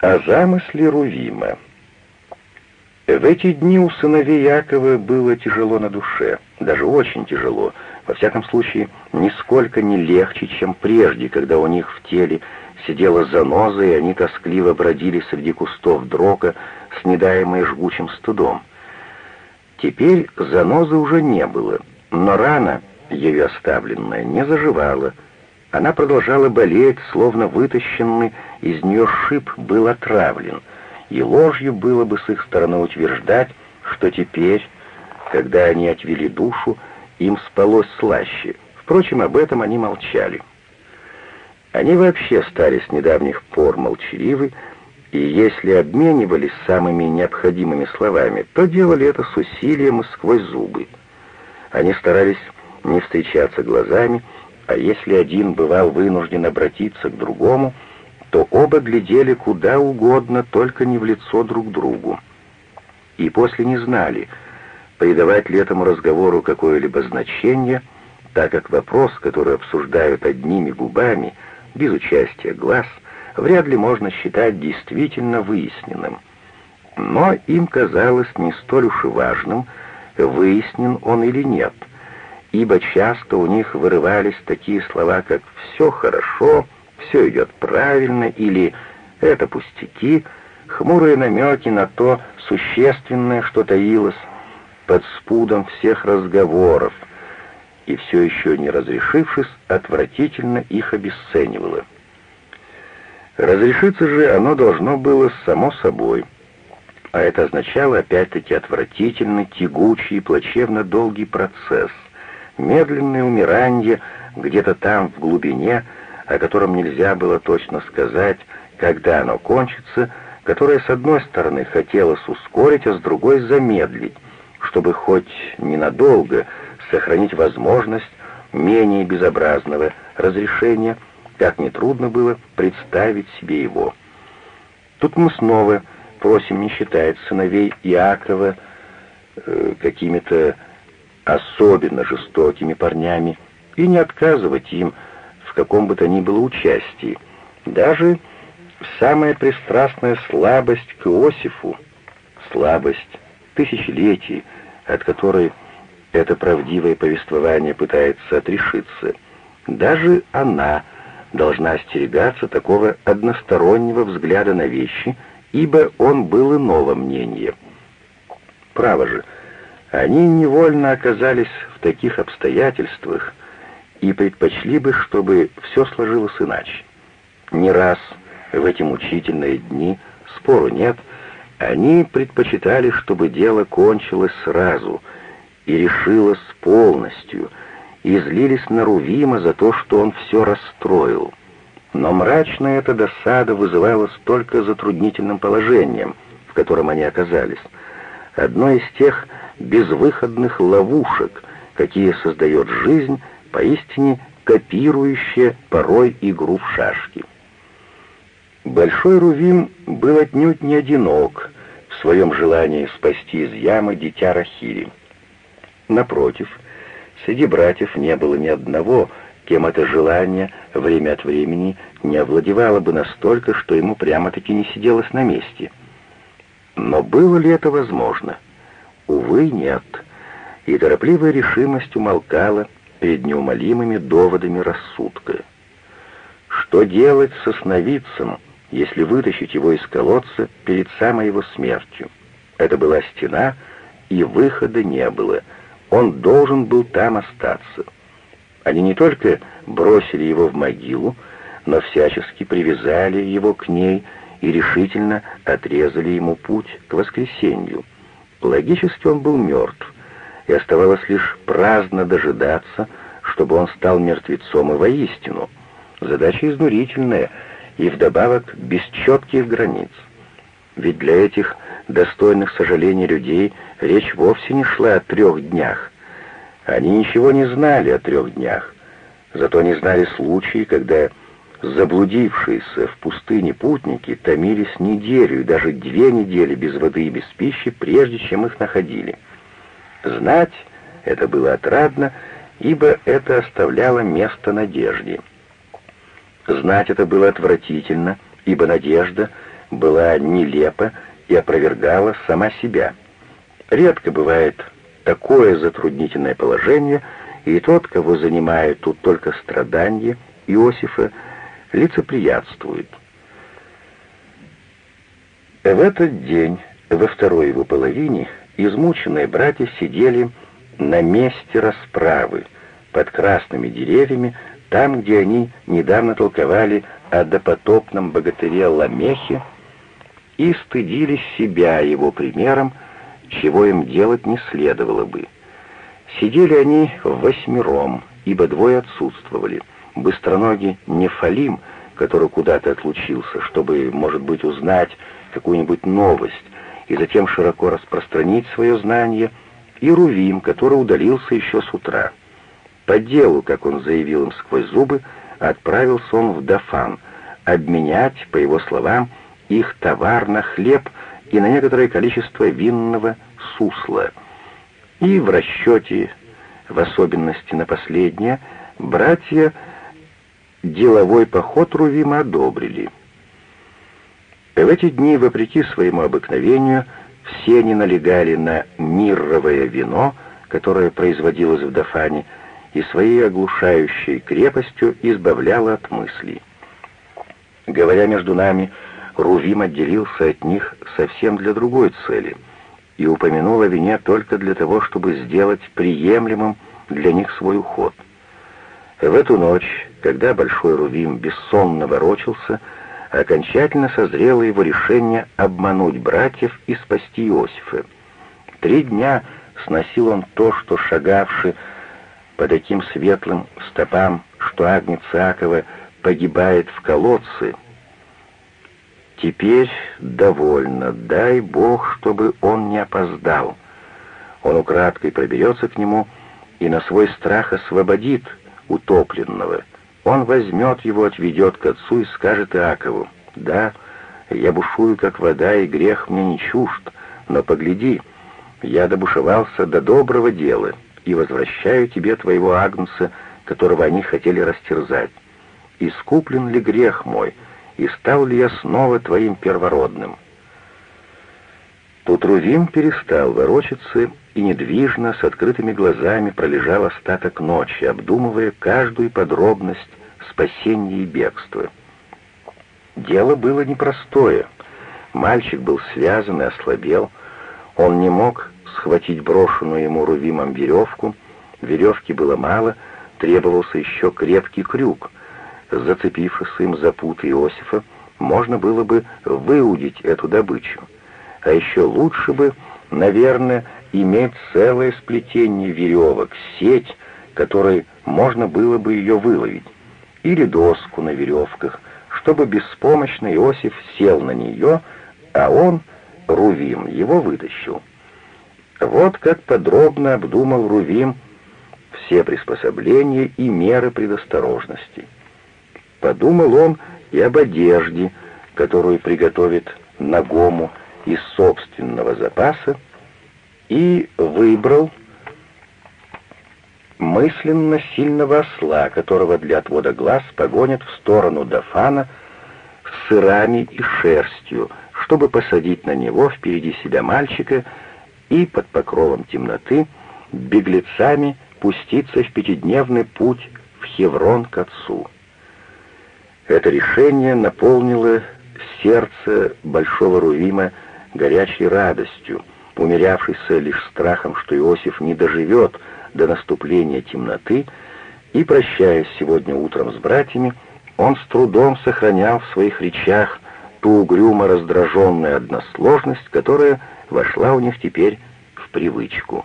О замысле Рувима. В эти дни у сыновей Якова было тяжело на душе, даже очень тяжело, во всяком случае, нисколько не легче, чем прежде, когда у них в теле сидела заноза, и они тоскливо бродили среди кустов дрока, снедаемые жгучим студом. Теперь занозы уже не было, но рана, ею оставленная, не заживала, она продолжала болеть, словно вытащенный из нее шип был отравлен, и ложью было бы с их стороны утверждать, что теперь, когда они отвели душу, им спалось слаще. Впрочем, об этом они молчали. Они вообще стали с недавних пор молчаливы, и если обменивались самыми необходимыми словами, то делали это с усилием и сквозь зубы. Они старались не встречаться глазами, а если один бывал вынужден обратиться к другому, то оба глядели куда угодно, только не в лицо друг другу. И после не знали, придавать ли этому разговору какое-либо значение, так как вопрос, который обсуждают одними губами, без участия глаз, вряд ли можно считать действительно выясненным. Но им казалось не столь уж и важным, выяснен он или нет — ибо часто у них вырывались такие слова, как «все хорошо», «все идет правильно» или «это пустяки», хмурые намеки на то существенное, что таилось под спудом всех разговоров, и все еще не разрешившись, отвратительно их обесценивало. Разрешиться же оно должно было само собой, а это означало опять-таки отвратительный, тягучий и плачевно долгий процесс — медленное умирание где-то там, в глубине, о котором нельзя было точно сказать, когда оно кончится, которое, с одной стороны, хотелось ускорить, а с другой — замедлить, чтобы хоть ненадолго сохранить возможность менее безобразного разрешения, как нетрудно было представить себе его. Тут мы снова просим не считать сыновей Иакова э, какими-то особенно жестокими парнями, и не отказывать им в каком бы то ни было участии, даже самая пристрастная слабость к Иосифу, слабость тысячелетий, от которой это правдивое повествование пытается отрешиться, даже она должна остерегаться такого одностороннего взгляда на вещи, ибо он был иного мнения. Право же, они невольно оказались в таких обстоятельствах и предпочли бы, чтобы все сложилось иначе. Не раз в эти мучительные дни, спору нет, они предпочитали, чтобы дело кончилось сразу и решилось полностью, и злились на Рувима за то, что он все расстроил. Но мрачная эта досада вызывалась только затруднительным положением, в котором они оказались. Одно из тех безвыходных ловушек, какие создает жизнь, поистине копирующая порой игру в шашки. Большой Рувим был отнюдь не одинок в своем желании спасти из ямы дитя Рахири. Напротив, среди братьев не было ни одного, кем это желание время от времени не овладевало бы настолько, что ему прямо-таки не сиделось на месте. Но было ли это возможно? — Увы, нет. И торопливая решимость умолкала перед неумолимыми доводами рассудка. Что делать со сновидцем, если вытащить его из колодца перед самой его смертью? Это была стена, и выхода не было. Он должен был там остаться. Они не только бросили его в могилу, но всячески привязали его к ней и решительно отрезали ему путь к воскресенью. Логически он был мертв, и оставалось лишь праздно дожидаться, чтобы он стал мертвецом и воистину. Задача изнурительная и вдобавок без четких границ. Ведь для этих достойных сожалений людей речь вовсе не шла о трех днях. Они ничего не знали о трех днях, зато они знали случаи, когда Заблудившиеся в пустыне путники томились неделю даже две недели без воды и без пищи, прежде чем их находили. Знать это было отрадно, ибо это оставляло место надежде. Знать это было отвратительно, ибо надежда была нелепа и опровергала сама себя. Редко бывает такое затруднительное положение, и тот, кого занимает тут только страдания Иосифа, лицеприятствует. В этот день, во второй его половине, измученные братья сидели на месте расправы, под красными деревьями, там, где они недавно толковали о допотопном богатыре Ламехе и стыдились себя его примером, чего им делать не следовало бы. Сидели они восьмером, ибо двое отсутствовали. Быстроногий Нефалим, который куда-то отлучился, чтобы, может быть, узнать какую-нибудь новость и затем широко распространить свое знание, и Рувим, который удалился еще с утра. По делу, как он заявил им сквозь зубы, отправился он в Дафан, обменять, по его словам, их товар на хлеб и на некоторое количество винного сусла. И в расчете, в особенности на последнее, братья деловой поход Рувима одобрили. В эти дни, вопреки своему обыкновению, все они налегали на мирровое вино, которое производилось в Дафане, и своей оглушающей крепостью избавляла от мыслей. Говоря между нами, Рувим отделился от них совсем для другой цели и упомянул о вине только для того, чтобы сделать приемлемым для них свой уход. В эту ночь, когда Большой Рувим бессонно ворочался, окончательно созрело его решение обмануть братьев и спасти Иосифа. Три дня сносил он то, что шагавший по таким светлым стопам, что Агнец Акова погибает в колодце. Теперь довольно, дай Бог, чтобы он не опоздал. Он украдкой проберется к нему и на свой страх освободит утопленного. Он возьмет его, отведет к отцу и скажет Иакову, «Да, я бушую, как вода, и грех мне не чужд, но погляди, я добушевался до доброго дела» и возвращаю тебе твоего агнца, которого они хотели растерзать. Искуплен ли грех мой, и стал ли я снова твоим первородным?» Тут Рувим перестал ворочаться и недвижно, с открытыми глазами пролежал остаток ночи, обдумывая каждую подробность спасения и бегства. Дело было непростое. Мальчик был связан и ослабел. Он не мог схватить брошенную ему Рувимом веревку. Веревки было мало, требовался еще крепкий крюк. Зацепившись им за путы Иосифа, можно было бы выудить эту добычу. А еще лучше бы, наверное, иметь целое сплетение веревок, сеть, которой можно было бы ее выловить, или доску на веревках, чтобы беспомощно Иосиф сел на нее, а он, Рувим, его вытащил. Вот как подробно обдумал Рувим все приспособления и меры предосторожности. Подумал он и об одежде, которую приготовит Нагому из собственного запаса, и выбрал мысленно сильного осла, которого для отвода глаз погонят в сторону Дафана с сырами и шерстью, чтобы посадить на него впереди себя мальчика, и под покровом темноты беглецами пуститься в пятидневный путь в Хеврон к отцу. Это решение наполнило сердце Большого Рувима горячей радостью, умерявшейся лишь страхом, что Иосиф не доживет до наступления темноты, и, прощаясь сегодня утром с братьями, он с трудом сохранял в своих речах ту угрюмо раздраженную односложность, которая вошла у них теперь в привычку.